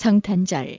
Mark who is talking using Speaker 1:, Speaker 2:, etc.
Speaker 1: 성탄절.